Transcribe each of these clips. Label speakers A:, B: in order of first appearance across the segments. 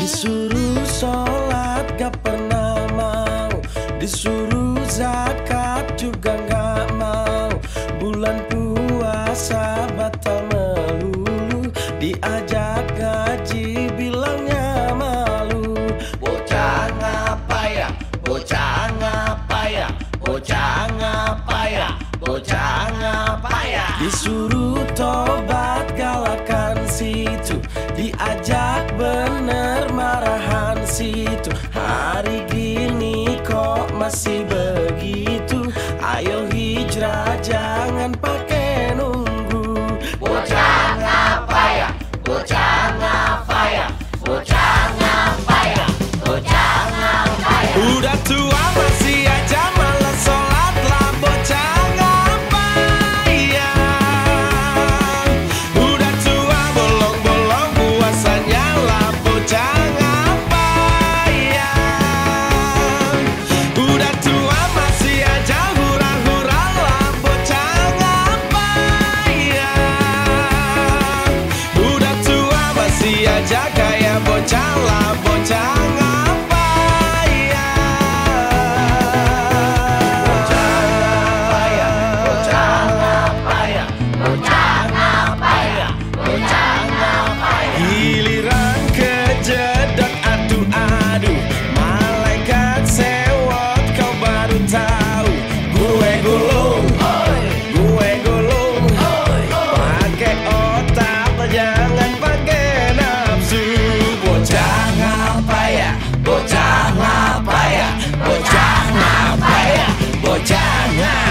A: Disuruh sholat gak pernah mau. Disuruh zakat juga gak mau. Bulan puasa batal melulu. Diajak gaji bilangnya malu. Bocah ngapa ya, bocah ngapa ya? Bocah ngapa ya, bocah ngapa ya? Disuruh tobat galakan situ. But. é bochão. jangan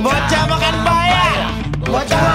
A: Bocah makan bayar. Bocah